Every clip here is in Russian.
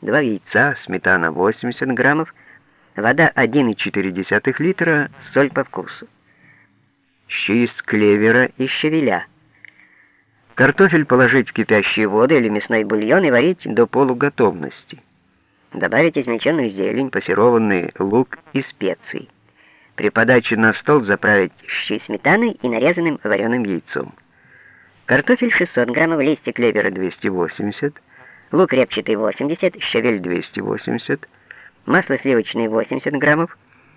2 яйца, сметана 80 граммов, вода 1,4 литра, соль по вкусу. Щи из клевера и щавеля. Картофель положить в кипящую воду или мясной бульон и варить до полуготовности. Добавить измельченную зелень, пассерованный лук и специи. При подаче на стол заправить щи сметаной и нарезанным вареным яйцом. Картофель 600 граммов, листья клевера 280, лук репчатый 80, щавель 280, масло сливочное 80 граммов,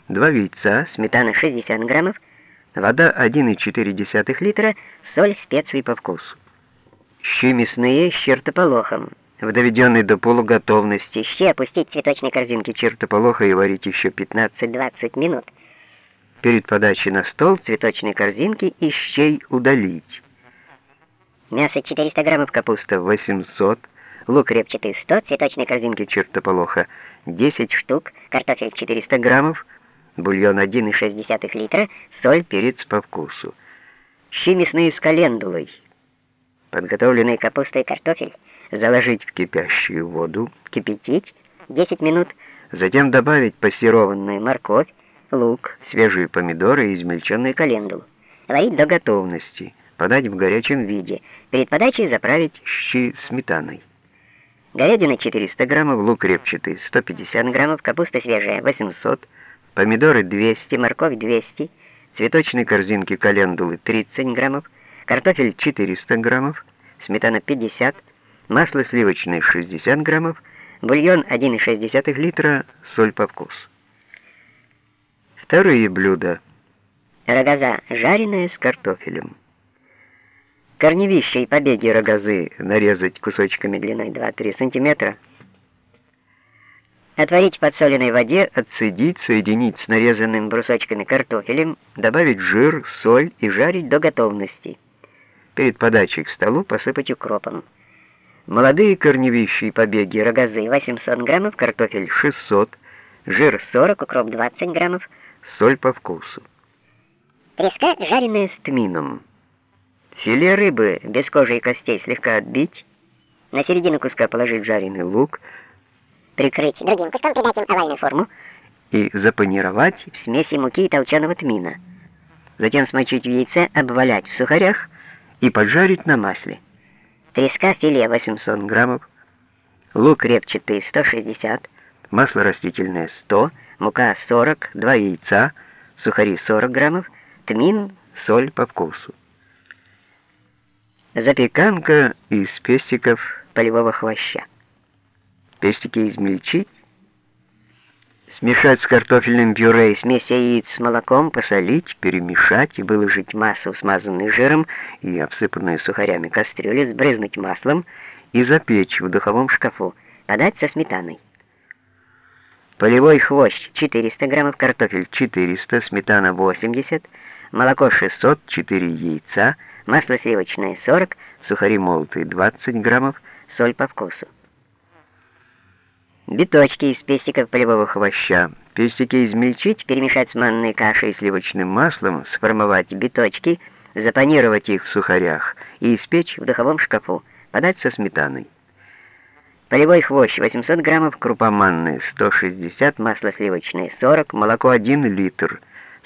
2 яйца, сметана 60 граммов, вода 1,4 литра, соль, специи по вкусу. Щи мясные с чертополохом, в доведенной до полуготовности. Щи опустить в цветочной корзинке чертополоха и варить еще 15-20 минут. Перед подачей на стол цветочной корзинки и щей удалить. Мясо 400 граммов, капуста 800, лук репчатый 100, цветочной корзинки. Чертополоха 10 штук, картофель 400 граммов, бульон 1,6 литра, соль, перец по вкусу. Щи мясные с календулой. Подготовленный капуста и картофель. Заложить в кипящую воду, кипятить. 10 минут, затем добавить пассерованную морковь, лук, свежие помидоры и измельченную календулу. Варить до готовности, подать в горячем виде. Перед подачей заправить щи сметаной. Говядина 400 граммов, лук репчатый 150 граммов, капуста свежая 800, помидоры 200, морковь 200, цветочные корзинки календулы 30 граммов, картофель 400 граммов, сметана 50, масло сливочное 60 граммов, бульон 1,6 литра, соль по вкусу. Вторые блюда. Рогоза жареная с картофелем. Корневища и побеги рогозы нарезать кусочками длиной 2-3 см. Отварить в подсоленной воде, отцедить, соединить с нарезанным брусочками картофелем, добавить жир, соль и жарить до готовности. Перед подачей к столу посыпать укропом. Молодые корневища и побеги рогозы 800 граммов, картофель 600, жир 40, укроп 20 граммов, соль по вкусу. Треска, жареная с тмином. Филе рыбы без кожи и костей слегка отбить. На середину куска положить жареный лук, прикрыть другим куском, придать им овальную форму и запанировать в смеси муки и толченого тмина. Затем смочить в яйце, обвалять в сухарях и поджарить на масле. Треска филе 800 граммов, лук репчатый 160, масло растительное 100, мука 40, 2 яйца, сухари 40 граммов, тмин, соль по вкусу. Запеканка из пестиков полевого хвоща. Пестики измельчить, смешать с картофельным пюре и смесь яиц с молоком, посолить, перемешать и выложить массу, смазанную жиром и обсыпанную сухарями кастрюли, сбрызнуть маслом и запечь в духовом шкафу, подать со сметаной. Полевой хвощ 400 граммов, картофель 400, сметана 80, молоко 600, 4 яйца, масло сливочное 40, сухари молотые 20 граммов, соль по вкусу. Биточки из пестиков полевого хвоща. Пестики измельчить, перемешать с манной кашей и сливочным маслом, сформовать биточки, запанировать их в сухарях и испечь в духовом шкафу, подать со сметаной. Полевой хвощ 800 граммов, крупа манная 160, масло сливочное 40, молоко 1 литр,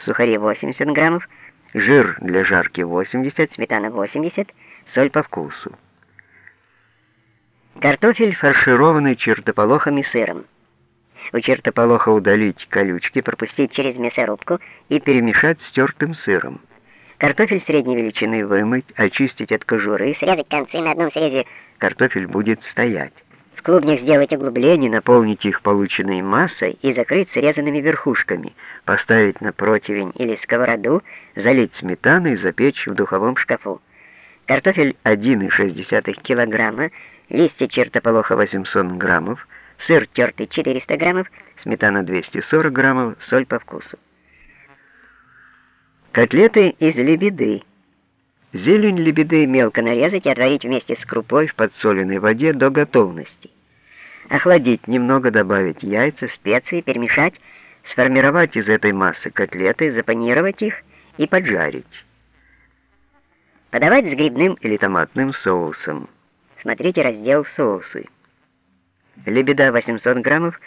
сухари 80 граммов, жир для жарки 80, сметана 80, соль по вкусу. Картофель, фаршированный чертополохом и сыром. У чертополоха удалить колючки, пропустить через мясорубку и перемешать с тертым сыром. Картофель средней величины вымыть, очистить от кожуры, срезать концы на одном срезе. Картофель будет стоять клубнях сделать углубления, наполнить их полученной массой и закрыть срезанными верхушками, поставить на противень или сковороду, залить сметаной и запечь в духовом шкафу. Картофель 1,6 кг, листья чертополоха 800 граммов, сыр тертый 400 граммов, сметана 240 граммов, соль по вкусу. Котлеты из лебеды. Зелень лебеды мелко нарезать и отварить вместе с крупой в подсоленной воде до готовности. Охладить, немного добавить яйца, специи, перемешать, сформировать из этой массы котлеты, запанировать их и поджарить. Подавать с грибным или томатным соусом. Смотрите раздел «Соусы». лебеда 800 граммов,